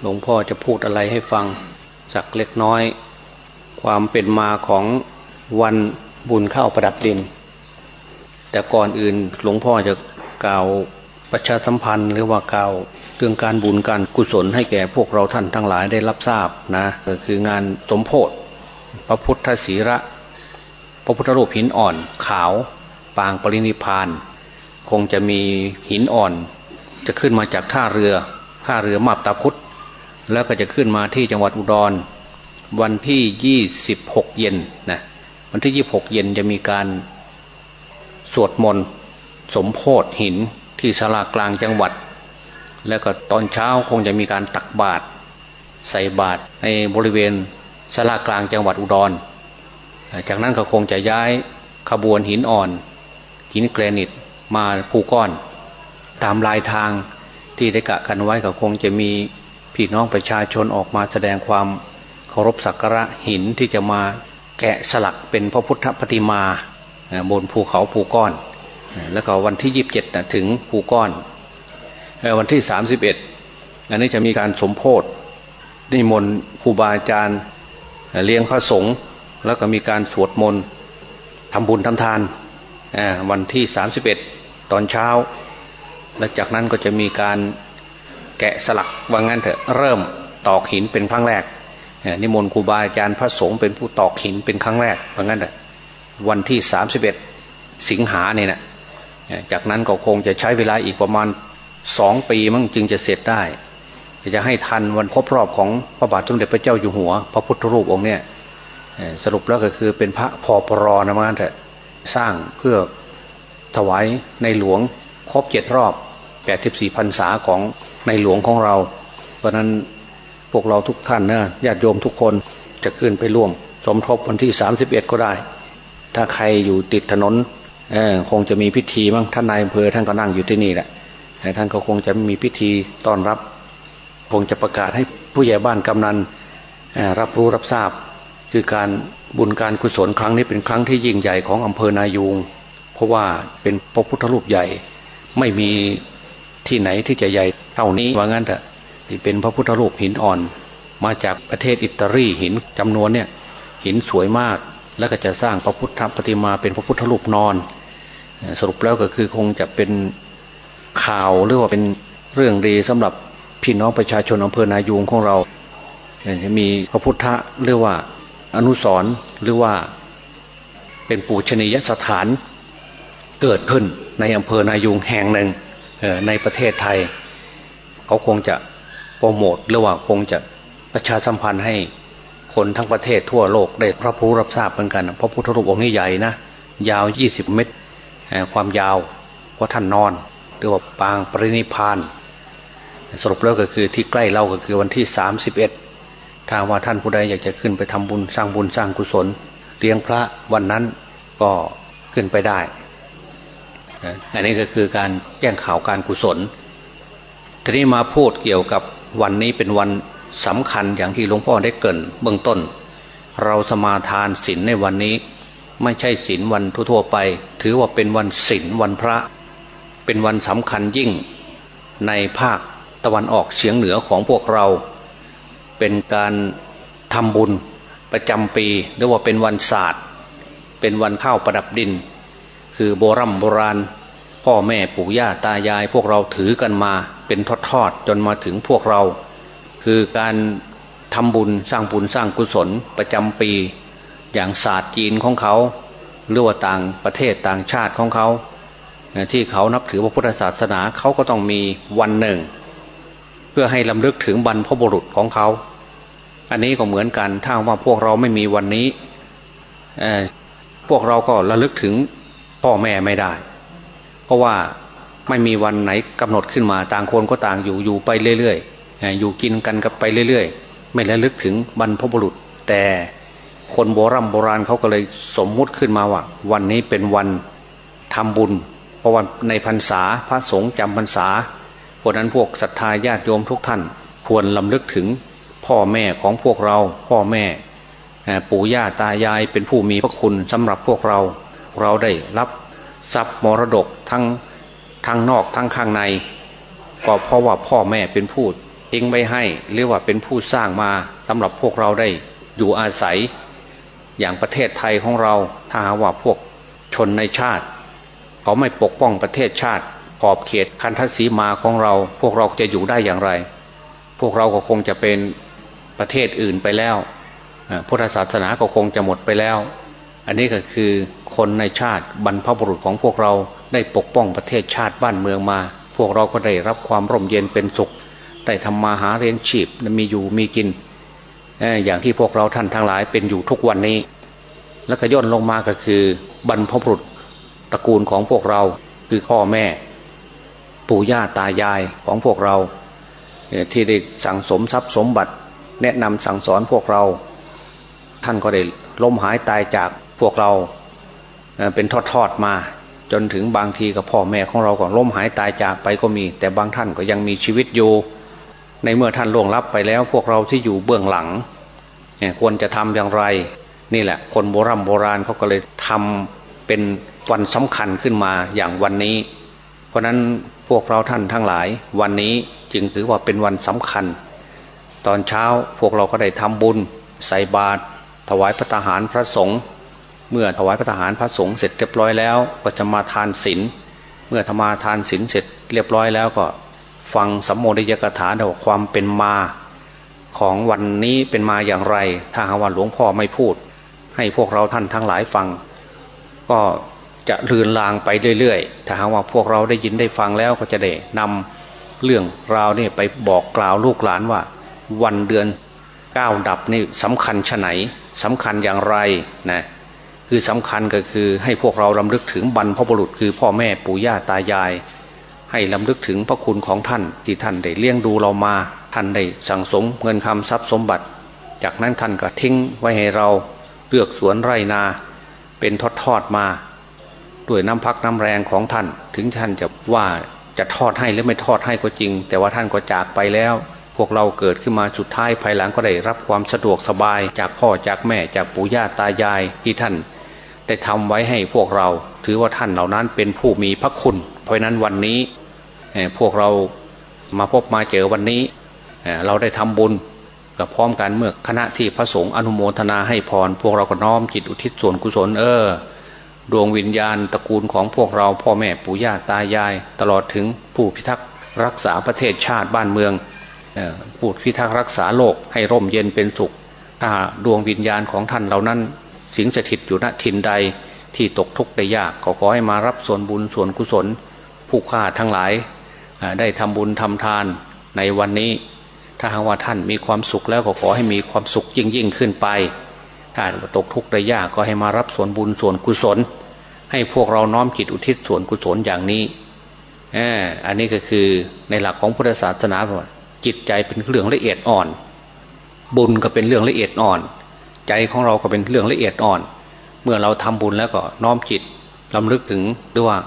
หลวงพ่อจะพูดอะไรให้ฟังสักเล็กน้อย ความเป็นมาของวันบุญข้าวประดับดิน แต่ก่อนอื่นหลวงพ่อจะกล่าวประชาสัมพันธ์หรือว่ากล่าวเรื่องการบุญการกุศลให้แก่พวกเราท่านทั้งหลายได้รับทราบนะก็คืองานสมโพธิพระพุทธศีระ พระพุทธรูปหินอ่อนขาวปางปรินิพาน คงจะมีหินอ่อน จะขึ้นมาจากท่าเรือ ท่าเรือมาบตาพุธแล้วก็จะขึ้นมาที่จังหวัดอุดร วันที่ยี่สิบหกเย็นนะวันที่ยี่หกเย็นจะมีการสวดมนต์สมโพธิหินที่ศาลากลางจังหวัด แล้วก็ตอนเช้าคงจะมีการตักบาตรใส่บาตรในบริเวณศาลากลางจังหวัดอุดร จากนั้นก็คงจะย้ายขบวนหินอ่อน หินแกรนิตมาผูก้อน ตามลายทาง ที่ได้กะกันไว้ก็คงจะมีพี่น้องประชาชนออกมาแสดงความเคารพสักการะหินที่จะมาแกะสลักเป็นพระพุทธปฏิมาบนภูเขาภูก้อน แล้วก็วันที่ยีิบเจ็ดถึงภูก้อน วันที่สามสิบเอ็ดอันนี้จะมีการสมโพธินิมนต์ครูบาอาจารย์เลี้ยงพระสงฆ์แล้วก็มีการสวดมนต์ทำบุญทำทานวันที่สามสิบเอ็ดตอนเช้า และจากนั้นก็จะมีการแกะสลักว่างั้นเถอะเริ่มตอกหินเป็นครั้งแรกนิมนต์ครูบาอาจารย์พระสงฆ์เป็นผู้ตอกหินเป็นครั้งแรกว่างั้นเถอะวันที่สามสิบเอ็ดสิงหาเนี่ยนะจากนั้นก็คงจะใช้เวลาอีกประมาณสองปีมั้งจึงจะเสร็จได้ จะให้ทันวันครบรอบของพระบาทสมเด็จพระเจ้าอยู่หัว พระพุทธรูปองค์เนี่ยสรุปแล้วก็คือเป็นพระพอปรอนะมั้งเถอะสร้างเพื่อถวายในหลวง ครบเจ็ดรอบแปดสิบสี่พรรษาของในหลวงของเรา เพราะนั้นพวกเราทุกท่านนะญาติโยมทุกคนจะขึ้นไปร่วม สมทบวันที่สามสิบเอ็ดก็ได้ ถ้าใครอยู่ติดถนนคงจะมีพิธีมั้งท่านนายอำเภอท่านก็นั่งอยู่ที่นี่แหละท่านก็คงจะมีพิธีต้อนรับ คงจะประกาศให้ผู้ใหญ่บ้านกำนันรับรู้รับทราบ คือการบุญการกุศลครั้งนี้เป็นครั้งที่ยิ่งใหญ่ของอำเภอนายูง เพราะว่าเป็นพระพุทธรูปใหญ่ ไม่มีที่ไหนที่จะใหญ่เท่านี้ว่างั้นเถอะที่เป็นพระพุทธรูปหินอ่อน มาจากประเทศอิตาลีหินจำนวนเนี่ยหินสวยมากแล้วก็จะสร้างพระพุทธปฏิมาเป็นพระพุทธรูปนอน สรุปแล้วก็คือคงจะเป็นข่าวหรือว่าเป็นเรื่องดีสำหรับพี่น้องประชาชนอำเภอนายูงของเราจะมีพระพุทธเรียกว่าอนุสรหรือว่าเป็นปูชนียสถานเกิดขึ้นในอำเภอนายูงแห่งหนึ่งในประเทศไทย เขาคงจะโปรโมทหรือว่าคงจะประชาสัมพันธ์ให้คนทั้งประเทศทั่วโลกได้พระผู้รับทราบเหมือนกันพระพุทธรูปองค์นี้ใหญ่นะยาว 20 เมตร ความยาวเพราะท่านนอนหรือว่าปางปรินิพานสรุปแล้วก็คือที่ใกล้เราก็คือวันที่ 31ถ้าว่าท่านผู้ใดอยากจะขึ้นไปทำบุญสร้างบุญสร้างกุศลเลี้ยงพระวันนั้นก็ขึ้นไปได้ อันนี้ก็คือการแจ้งข่าวการกุศล ทีนี้มาพูดเกี่ยวกับวันนี้เป็นวันสำคัญอย่างที่หลวงพ่อได้เกินเบื้องต้น เราสมาทานศีลในวันนี้ ไม่ใช่ศีลวันทั่วๆไป ถือว่าเป็นวันศีลวันพระ เป็นวันสำคัญยิ่งในภาคตะวันออกเฉียงเหนือของพวกเรา เป็นการทำบุญประจำปีหรือว่าเป็นวันศาสตร์ เป็นวันข้าวประดับดิน คือโบรโบราณ พ่อแม่ปู่ย่าตายาย พวกเราถือกันมาเป็นทอดๆจนมาถึงพวกเรา คือการทำบุญสร้างบุญสร้างกุศลประจำปี อย่างศาสตร์จีนของเขาหรือว่าต่างประเทศต่างชาติของเขาที่เขานับถือพระพุทธศาสนาเขาก็ต้องมีวันหนึ่ง เพื่อให้ลำลึกถึงบรรพบุรุษของเขา อันนี้ก็เหมือนกันถ้าว่าพวกเราไม่มีวันนี้พวกเราก็ระลึกถึง พ่อแม่ไม่ได้ เพราะว่าไม่มีวันไหนกำหนดขึ้นมาต่างคนก็ต่างอยู่อยู่ไปเรื่อยๆอยู่กินกันกับไปเรื่อยๆ ไม่ระลึกถึงบรรพบุรุษ แต่คนโบรโบราณเขาก็เลยสมมุติขึ้นมาว่า วันนี้เป็นวันทำบุญ เพราะว่าในพรรษาพระสงฆ์จำพรรษาเพราะนั้นพวกศรัทธาญาติโยมทุกท่าน ควรลำลึกถึงพ่อแม่ของพวกเรา พ่อแม่ปู่ย่าตายายเป็นผู้มีพระคุณสำหรับพวกเรา เราได้รับทรัพย์มรดกทั้งทั้งนอกทั้งข้างใน ก็เพราะว่าพ่อแม่เป็นผู้ทิ้งไว้ให้หรือว่าเป็นผู้สร้างมาสำหรับพวกเราได้อยู่อาศัย อย่างประเทศไทยของเราถ้าหาว่าพวกชนในชาติ เขาไม่ปกป้องประเทศชาติขอบเขตคันทศีมาของเรา พวกเราจะอยู่ได้อย่างไร พวกเราก็คงจะเป็นประเทศอื่นไปแล้วพุทธศาสนาก็คงจะหมดไปแล้ว อันนี้ก็คือคนในชาติบรรพบุรุษของพวกเราได้ปกป้องประเทศชาติบ้านเมืองมา พวกเราก็ได้รับความร่มเย็นเป็นสุข ได้ทำมาหาเลี้ยงชีพมีอยู่มีกิน อย่างที่พวกเราท่านทั้งหลายเป็นอยู่ทุกวันนี้ แล้วก็ย่นลงมาก็คือบรรพบุรุษตระกูลของพวกเราคือพ่อแม่ ปู่ย่าตายายของพวกเรา ที่ได้สั่งสมทรัพย์สมบัติ แนะนำสั่งสอนพวกเรา ท่านก็ได้ล้มหายตายจาก พวกเราเป็นทอดๆมา จนถึงบางทีกับพ่อแม่ของเราก็ล้มหายตายจากไปก็มี แต่บางท่านก็ยังมีชีวิตอยู่ ในเมื่อท่านล่วงลับไปแล้ว พวกเราที่อยู่เบื้องหลังควรจะทำอย่างไร นี่แหละ คนโบรโบราณเขาก็เลยทำเป็นวันสำคัญขึ้นมาอย่างวันนี้ เพราะนั้นพวกเราท่านทั้งหลาย วันนี้จึงถือว่าเป็นวันสำคัญ ตอนเช้าพวกเราก็ได้ทำบุญใส่บาตรถวายพระทหารพระสงฆ์ เมื่อถวายพระทหารพระสงฆ์เสร็จเรียบร้อยแล้ว ก็จะมาทานศีลเมื่อธรรมาทานศีลเสร็จเรียบร้อยแล้วก็ฟังสัมโมทิยกถาเดาความเป็นมาของวันนี้เป็นมาอย่างไร ถ้าหาว่าหลวงพ่อไม่พูด ให้พวกเราท่านทั้งหลายฟัง ก็จะลืนลางไปเรื่อยๆ ถ้าหาว่าพวกเราได้ยินได้ฟังแล้วก็จะได้นำเรื่องราวนี่ไปบอกกล่าวลูกหลานว่า วันเดือนก้าวดับนี่สำคัญชะไหนสำคัญอย่างไรนะ คือสำคัญก็คือให้พวกเราลำลึกถึงบรรพบุรุษคือพ่อแม่ปู่ย่าตายาย ให้ลำลึกถึงพระคุณของท่านที่ท่านได้เลี้ยงดูเรามา ท่านได้สั่งสมเงินคำทรัพย์สมบัติ จากนั้นท่านก็ทิ้งไว้ให้เราเลือกสวนไร่นา เป็นทอดๆมาด้วยน้ำพักน้ำแรงของท่าน ถึงท่านจะว่าจะทอดให้หรือไม่ทอดให้ก็จริง แต่ว่าท่านก็จากไปแล้ว พวกเราเกิดขึ้นมาสุดท้ายภายหลังก็ได้รับความสะดวกสบายจากพ่อจากแม่จากปู่ย่าตายายที่ท่าน ได้ทำไว้ให้พวกเรา ถือว่าท่านเหล่านั้นเป็นผู้มีพระคุณ เพราะนั้นวันนี้พวกเรามาพบมาเจอวันนี้ เราได้ทำบุญกับพร้อมกันเมื่อคณะที่พระสงฆ์อนุโมทนาให้พร พวกเราก็น้อมจิตอุทิศส่วนกุศลเออดวงวิญญาณตระกูลของพวกเราพ่อแม่ปู่ย่าตายาย ตลอดถึงผู้พิทักษ์รักษาประเทศชาติบ้านเมือง ผู้พิทักษ์รักษาโลกให้ร่มเย็นเป็นสุข ถ้าดวงวิญญาณของท่านเหล่านั้น สิงสถิตอยู่ณถิ่นใดที่ตกทุกข์ได้ยากขอขอให้มารับส่วนบุญส่วนกุศล ผู้ฆ่าทั้งหลาย ได้ทำบุญทำทานในวันนี้ ถ้าหากว่าท่านมีความสุขแล้วก็ขอให้มีความสุขยิ่งยิ่งขึ้นไป ถ้าตกทุกข์ได้ยากก็ให้มารับส่วนบุญส่วนกุศล ให้พวกเราน้อมจิตอุทิศส่วนกุศลอย่างนี้อันนี้ก็คือในหลักของพุทธศาสนา จิตใจเป็นเรื่องละเอียดอ่อน บุญก็เป็นเรื่องละเอียดอ่อน ใจของเราก็เป็นเรื่องละเอียดอ่อน เมื่อเราทำบุญแล้วก็น้อมจิตลำลึกถึงด้วยว่า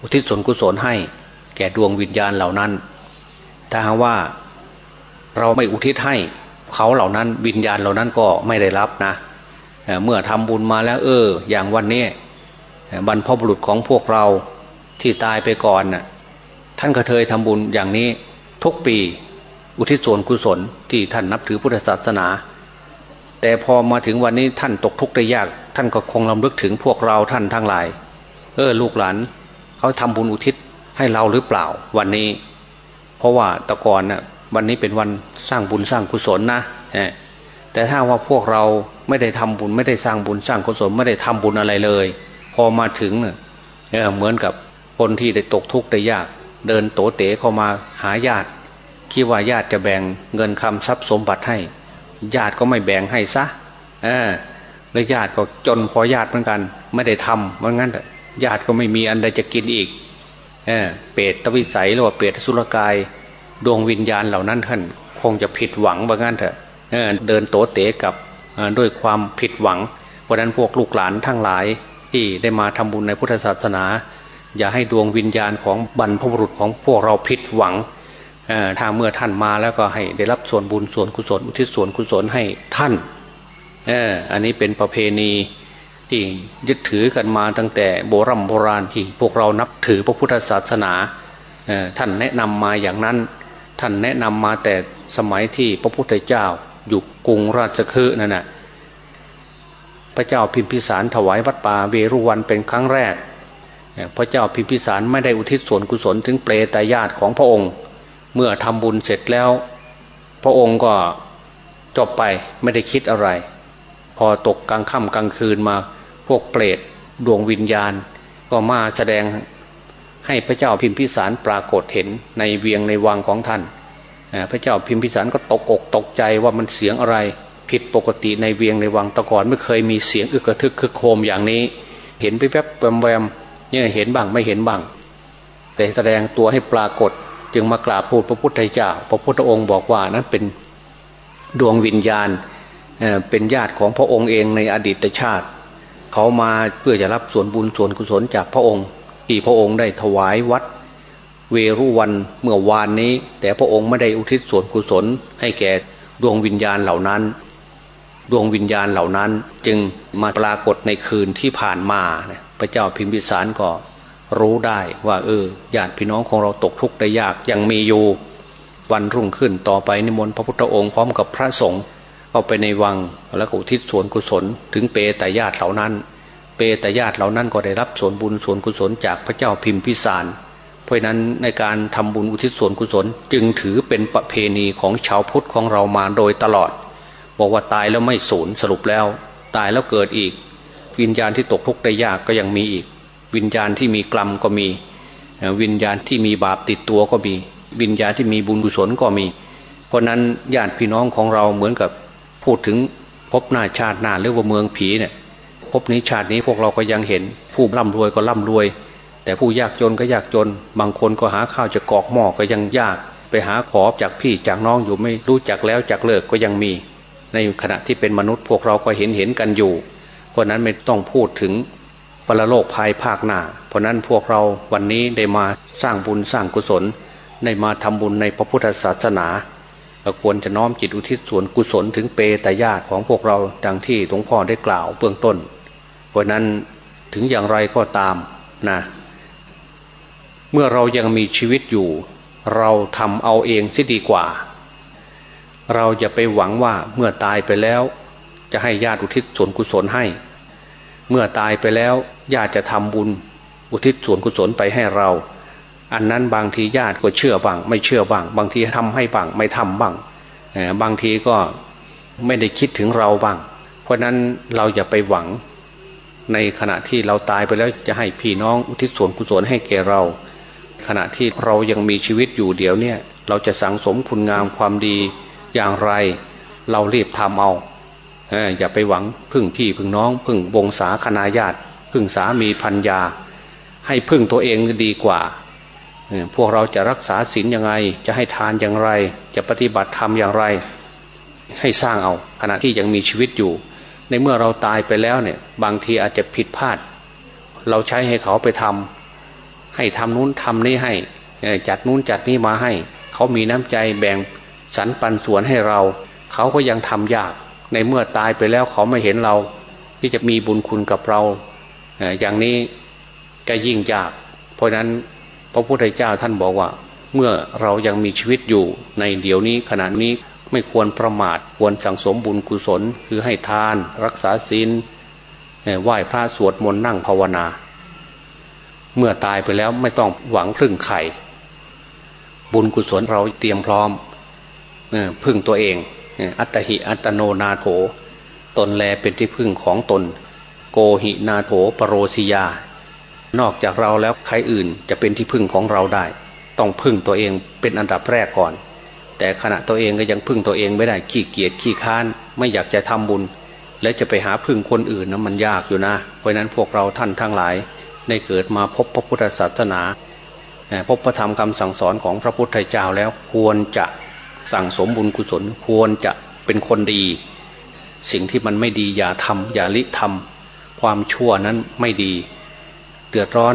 อุทิศส่วนกุศลให้ แก่ดวงวิญญาณเหล่านั้น ถ้าหากว่าเราไม่อุทิศให้เขาเหล่านั้นวิญญาณเหล่านั้นก็ไม่ได้รับนะเมื่อทำบุญมาแล้ว เออ อย่างวันนี้บรรพบุรุษของพวกเราที่ตายไปก่อนน่ะท่านก็เคยทำบุญอย่างนี้ ทุกปีอุทิศส่วนกุศลที่ท่านนับถือพุทธศาสนา แต่พอมาถึงวันนี้ท่านตกทุกข์ได้ยาก ท่านก็คงลำลึกถึงพวกเราท่านทั้งหลาย เออลูกหลานเขาทำบุญอุทิศให้เราหรือเปล่าวันนี้ เพราะว่าตะกอนนะ่ะวันนี้เป็นวันสร้างบุญสร้างกุศลนะแต่ถ้าว่าพวกเราไม่ได้ทำบุญไม่ได้สร้างบุญสร้างกุศลไม่ได้ทำบุญอะไรเลย พอมาถึงเนี่ยเหมือนกับคนที่ได้ตกทุกข์ได้ยาก เดินโตเต๋เข้ามาหาญาติคิดว่าญาติจะแบ่งเงินคำทรัพย์สมบัติให้ ญาติก็ไม่แบ่งให้ซะเออแล้วญาติก็จนพอญาติเหมือนกัน ไม่ได้ทำเพราะงั้นญาติก็ไม่มีอันใดจะกินอีกเออเปรตตวิสัยหรือว่าเปรตสุรกาย ดวงวิญญาณเหล่านั้นท่านคงจะผิดหวังว่างั้นเถอะเเดินโตเตะกับด้วยความผิดหวัง เพราะนั้นพวกลูกหลานทั้งหลายที่ได้มาทำบุญในพุทธศาสนา อย่าให้ดวงวิญญาณของบรรพบุรุษของพวกเราผิดหวังถ้าเมื่อท่านมาแล้วก็ให้ได้รับส่วนบุญส่วนกุศลอุทิศส่วนกุศลให้ท่านอันนี้เป็นประเพณีที่ยึดถือกันมาตั้งแต่โบรโบราณที่พวกเรานับถือพระพุทธศาสนาท่านแนะนำมาอย่างนั้น ท่านแนะนำมาแต่สมัยที่พระพุทธเจ้าอยู่กรุงราชคฤห์นั่นนะพระเจ้าพิมพิสารถวายวัดป่าเวรุวันเป็นครั้งแรก พระเจ้าพิมพิสารไม่ได้อุทิศส่วนกุศลถึงเปรตญาติของพระองค์ เมื่อทำบุญเสร็จแล้ว พระองค์ก็จบไปไม่ได้คิดอะไร พอตกกลางค่ำกลางคืนมาพวกเปรตดวงวิญญาณ ก็มาแสดงให้พระเจ้าพิมพิสารปรากฏเห็นในเวียงในวังของท่าน พระเจ้าพิมพิสารก็ตกอกตกใจว่ามันเสียงอะไร ผิดปกติในเวียงในวังตะกอนไม่เคยมีเสียงอึกระทึกคึกโคมอย่างนี้ เห็นไปแวบแวมแวม เนี่ยเห็นบ้างไม่เห็นบ้าง แต่แสดงตัวให้ปรากฏ จึงมากราบพูดพระพุทธเจ้า พระพุทธองค์บอกว่านั้นเป็นดวงวิญญาณเป็นญาติของพระองค์เองในอดีตชาติ เขามาเพื่อจะรับส่วนบุญส่วนกุศลจากพระองค์ ที่พระองค์ได้ถวายวัด เวรุวันเมื่อวานนี้ แต่พระองค์ไม่ได้อุทิศส่วนกุศล ให้แก่ดวงวิญญาณเหล่านั้น ดวงวิญญาณเหล่านั้นจึงมาปรากฏในคืนที่ผ่านมาเพระเจ้าพิมพิสารก็รู้ได้ว่า เออญาติพี่น้องของเราตกทุกข์ได้ยากยังมีอยู่วันรุ่งขึ้นต่อไปนิมนต์พระพุทธองค์พร้อมกับพระสงฆ์เข้าไปในวังแล้วก็อุทิศส่วนกุศล ถึงเปตญาติเหล่านั้น เปตญาติเหล่านั้นก็ได้รับส่วนบุญส่วนกุศลจากพระเจ้าพิมพิสาร เพราะนั้นในการทำบุญอุทิศส่วนกุศล จึงถือเป็นประเพณีของชาวพุทธของเรามาโดยตลอด บอกว่าตายแล้วไม่สูญสรุปแล้ว ตายแล้วเกิดอีก วิญญาณที่ตกทุกข์ได้ยากก็ยังมีอีก วิญญาณที่มีกรรมก็มี วิญญาณที่มีบาปติดตัวก็มี วิญญาณที่มีบุญกุศลก็มี เพราะนั้นญาติพี่น้องของเราเหมือนกับพูดถึงพบหน้าชาติหน้าหรือว่าเมืองผีเนี่ยพบนี้ชาตินี้พวกเราก็ยังเห็น ผู้ร่ำรวยก็ร่ำรวย แต่ผู้ยากจนก็ยากจน บางคนก็หาข้าวจะกอกหม้อก็ยังยาก ไปหาขอจากพี่จากน้องอยู่ไม่รู้จักแล้วจากเลิกก็ยังมี ในขณะที่เป็นมนุษย์พวกเราก็เห็นเห็นกันอยู่ ราะนั้นไม่ต้องพูดถึงปรโลกภายภาคหน้า เพราะนั้นพวกเราวันนี้ได้มาสร้างบุญสร้างกุศล ได้มาทำบุญในพระพุทธศาสนาควรจะน้อมจิตอุทิศส่วนกุศลถึงเปตญาติของพวกเราดังที่หลวงพ่อได้กล่าวเบื้องต้น เพราะนั้นถึงอย่างไรก็ตามนะเมื่อเรายังมีชีวิตอยู่ เราทำเอาเองสิดีกว่า เราจะไปหวังว่าเมื่อตายไปแล้ว จะให้ญาติอุทิศส่วนกุศลให้ เมื่อตายไปแล้วญาติจะทำบุญ อุทิศส่วนกุศลไปให้เรา อันนั้นบางทีญาติก็เชื่อบ้าง ไม่เชื่อบ้าง บางทีทำให้บ้าง ไม่ทำบ้างบางทีก็ไม่ได้คิดถึงเราบ้าง เพราะนั้นเราอย่าไปหวัง ในขณะที่เราตายไปแล้วจะให้พี่น้องอุทิศส่วนกุศลให้แก่เรา ขณะที่เรายังมีชีวิตอยู่เดี๋ยวเนี่ยเราจะสังสมคุณงามความดีอย่างไร เรารีบทำเอา อย่าไปหวังพึ่งพี่พึ่งน้อง พึ่งวงศาคณาญาติ พึ่งสามีพัญญาให้พึ่งตัวเองดีกว่า พวกเราจะรักษาศีลยังไง จะให้ทานอย่างไร จะปฏิบัติธรรมอย่างไร ให้สร้างเอาขณะที่ยังมีชีวิตอยู่ ในเมื่อเราตายไปแล้วเนี่ยบางทีอาจจะผิดพลาด เราใช้ให้เขาไปทำให้ทำนู้นทำนี้ให้จัดนู้นจัดนี้มาให้ เขามีน้ำใจแบ่งสรรปันส่วนให้เรา เขาก็ยังทำยาก ในเมื่อตายไปแล้วเขาไม่เห็นเรา ที่จะมีบุญคุณกับเราอย่างนี้ก็ยิ่งยาก เพราะนั้นพระพุทธเจ้าท่านบอกว่า เมื่อเรายังมีชีวิตอยู่ในเดี๋ยวนี้ขณะนี้ไม่ควรประมาทควรสั่งสมบุญกุศล คือให้ทาน รักษาศีลไหว้พระสวดมนต์นั่งภาวนา เมื่อตายไปแล้วไม่ต้องหวังพึ่งไข่บุญกุศลเราเตรียมพร้อมพึ่งตัวเอง อัตหิอัตโนนาโถ ตนแลเป็นที่พึ่งของตน โกหินาโถปรโรสิยา นอกจากเราแล้วใครอื่นจะเป็นที่พึ่งของเราได้ ต้องพึ่งตัวเองเป็นอันดับแรกก่อน แต่ขณะตัวเองก็ยังพึ่งตัวเองไม่ได้ขี้เกียจขี้ค้าน ไม่อยากจะทำบุญ แล้วจะไปหาพึ่งคนอื่นนะมันยากอยู่นะ เพราะนั้นพวกเราท่านทั้งหลายได้เกิดมาพบพระพุทธศาสนาพบพระธรรมคำสั่งสอนของพระพุทธเจ้าแล้วควรจะ สั่งสมบุญกุศลควรจะเป็นคนดี สิ่งที่มันไม่ดีอย่าทำอย่าลิทำความชั่วนั้นไม่ดี เดือดร้อน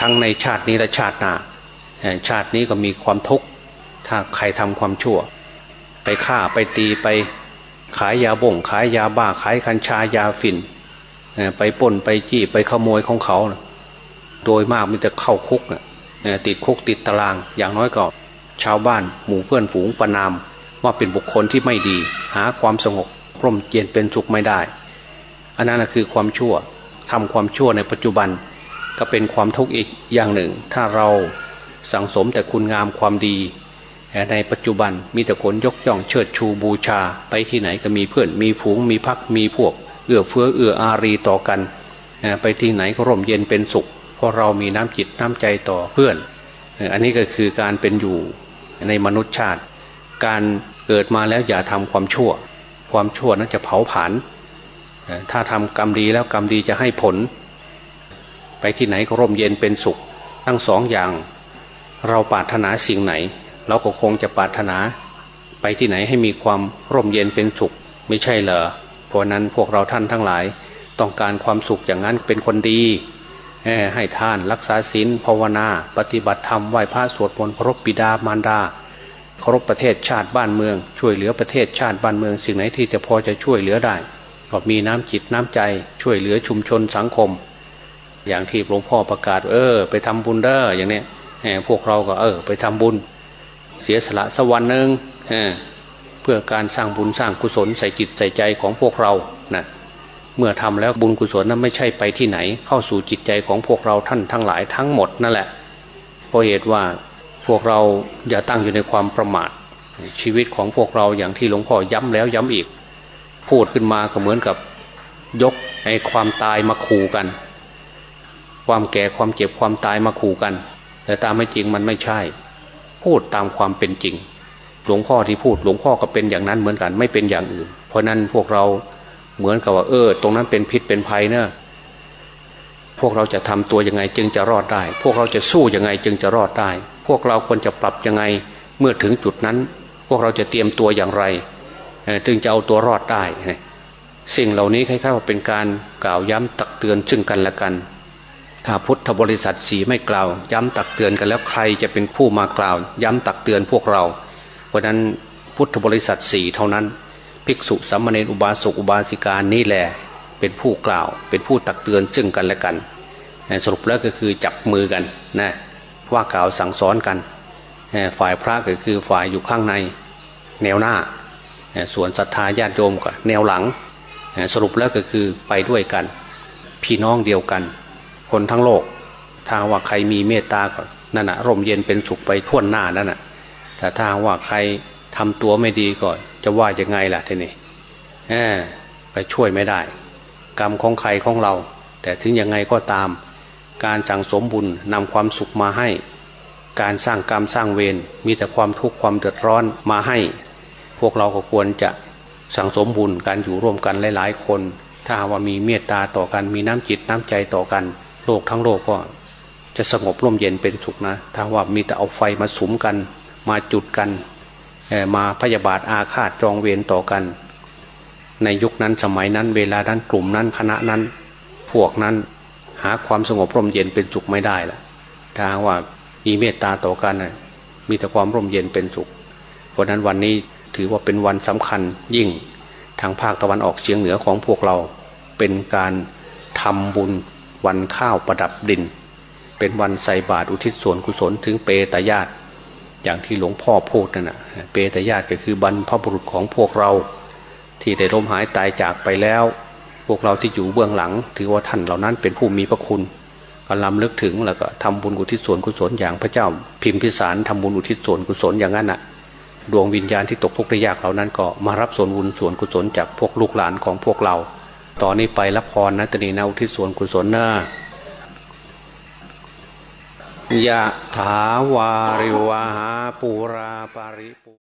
ทั้งในชาตินี้และชาติหน้าชาตินี้ก็มีความทุกข์ถ้าใครทำความชั่ว ไปฆ่าไปตีไปขายยาบ่งขายยาบ้าขายกัญชายาฝิ่นไปป่นไปจี้ไปขโมยของเขา โดยมากมันจะเข้าคุกติดคุกติดตารางอย่างน้อยก็ ชาวบ้านหมู่เพื่อนฝูงประนาม ว่าเป็นบุคคลที่ไม่ดี หาความสงบร่มเย็นเป็นสุขไม่ได้ อันนั้นคือความชั่วทำความชั่วในปัจจุบันก็เป็นความทุกข์อีกอย่างหนึ่ง ถ้าเราสังสมแต่คุณงามความดีในปัจจุบันมีแต่คนยกย่องเชิดชูบูชา ไปที่ไหนก็มีเพื่อนมีฝูงมีพักมีพวก เอื้อเฟื้อเอื้ออารีต่อกัน ไปที่ไหนก็ร่มเย็นเป็นสุข เพราะเรามีน้ำจิตน้ำใจต่อเพื่อน อันนี้ก็คือการเป็นอยู่ในมนุษยชาติ การเกิดมาแล้วอย่าทำความชั่ว ความชั่วนั้นจะเผาผลาญถ้าทำกรรมดีแล้วกรรมดีจะให้ผล ไปที่ไหนก็ร่มเย็นเป็นสุข ทั้งสองอย่าง เราปรารถนาสิ่งไหน เราก็คงจะปรารถนา ไปที่ไหนให้มีความร่มเย็นเป็นสุข ไม่ใช่เหรอเพราะนั้นพวกเราท่านทั้งหลาย ต้องการความสุขอย่างนั้นเป็นคนดี ให้ท่านรักษาศีลภาวนา ปฏิบัติธรรมไหว้พระสวดมนต์เคารพบิดามารดาเคารพประเทศชาติบ้านเมือง ช่วยเหลือประเทศชาติบ้านเมือง สิ่งไหนที่จะพอจะช่วยเหลือได้ก็มีน้ำจิตน้ำใจ ช่วยเหลือชุมชนสังคม อย่างที่หลวงพ่อประกาศเออ ไปทำบุญเด้ออย่างเนี้ยพวกเราก็เออ ไปทำบุญ เสียสละสักวันหนึ่งเพื่อการสร้างบุญสร้างกุศลใส่จิตใส่ใจของพวกเรานะ เมื่อทำแล้วบุญกุศลนั้นไม่ใช่ไปที่ไหน เข้าสู่จิตใจของพวกเราท่านทั้งหลายทั้งหมดนั่นแหละเพราะเหตุว่าพวกเราอย่าตั้งอยู่ในความประมาทชีวิตของพวกเราอย่างที่หลวงพ่อย้ำแล้วย้ำอีก พูดขึ้นมาก็เหมือนกับยกไอ้ความตายมาขู่กัน ความแก่ความเจ็บความตายมาขู่กัน แต่ตามไม่จริงมันไม่ใช่ พูดตามความเป็นจริง หลวงพ่อที่พูดหลวงพ่อก็เป็นอย่างนั้นเหมือนกันไม่เป็นอย่างอื่น เพราะนั้นพวกเรา เหมือนกับว่าเออ ตรงนั้นเป็นพิษเป็นภัยเนะพวกเราจะทำตัวยังไงจึงจะรอดได้ พวกเราจะสู้ยังไงจึงจะรอดได้ พวกเราควรจะปรับยังไงเมื่อถึงจุดนั้น พวกเราจะเตรียมตัวอย่างไรจึงจะเอาตัวรอดได้สิ่งเหล่านี้คล้ายๆว่าเป็นการกล่าวย้ำตักเตือนซึ่งกันและกัน ถ้าพุทธบริษัทสีไม่กล่าว ย้ำตักเตือนกันแล้วใครจะเป็นผู้มากล่าว ย้ำตักเตือนพวกเรา เพราะนั้นพุทธบริษัทสีเท่านั้น ภิกษุสัมมาเนอุบาสกอุบาสิกานี่แหละเป็นผู้กล่าว เป็นผู้ตักเตือนซึ่งกันและกัน สรุปแล้วก็คือจับมือกันนะว่ากล่าวสั่งสอนกัน ฝ่ายพระก็คือฝ่ายอยู่ข้างในแนวหน้า ส่วนศรัทธาญาติโยมก็แนวหลัง สรุปแล้วก็คือไปด้วยกัน พี่น้องเดียวกัน คนทั้งโลก ถ้าว่าใครมีเมตตาก็นั่นนะร่มเย็นเป็นสุขไปทั่วหน้านั่นนะแต่ถ้าว่าใครทำตัวไม่ดีก่อน จะว่ายังไงล่ะทีนี้ไปช่วยไม่ได้ กรรมของใครของเรา แต่ถึงยังไงก็ตาม การสั่งสมบุญนำความสุขมาให้ การสร้างกรรมสร้างเวรมีแต่ความทุกข์ความเดือดร้อนมาให้ พวกเราก็ควรจะสั่งสมบุญการอยู่ร่วมกันหลาย ๆ คน ถ้าว่ามีเมตตาต่อกันมีน้ำจิตน้ำใจต่อกัน โลกทั้งโลกก็จะสงบร่มเย็นเป็นสุขนะ ถ้าว่ามีแต่เอาไฟมาสุมกัน มาจุดกัน มาพยาบาทอาฆาตจองเวรต่อกัน ในยุคนั้นสมัยนั้น เวลานั้นกลุ่มนั้นคณะนั้น พวกนั้นหาความสงบร่มเย็นเป็นสุขไม่ได้ละถ้าว่ามีเมตตาต่อกันมีแต่ความร่มเย็นเป็นสุข เพราะนั้นวันนี้ถือว่าเป็นวันสำคัญยิ่งทางภาคตะวันออกเฉียงเหนือของพวกเราเป็นการทำบุญวันข้าวประดับดิน เป็นวันใส่บาตรอุทิศส่วนกุศลถึงเปตญาติ อย่างที่หลวงพ่อพูดนั่นนะเปตญาติก็คือบรรพบุรุษของพวกเรา ที่ได้ล้มหายตายจากไปแล้ว พวกเราที่อยู่เบื้องหลัง ถือว่าท่านเหล่านั้นเป็นผู้มีพระคุณก็ลำลึกถึงแล้วก็ทำบุญอุทิศส่วนกุศลอย่างพระเจ้า พิมพิสารทำบุญอุทิศส่วนกุศลอย่างนั้นน่ะ ดวงวิญญาณที่ตกทุกข์ได้ยากเหล่านั้นก็มารับส่วนบุญส่วนกุศลจากพวกลูกหลานของพวกเรา ตอนนี้ไปรับพรนะตนีนาอุทิศส่วนกุศลนะ ยะถาวาริวาหาปูราปาริปุ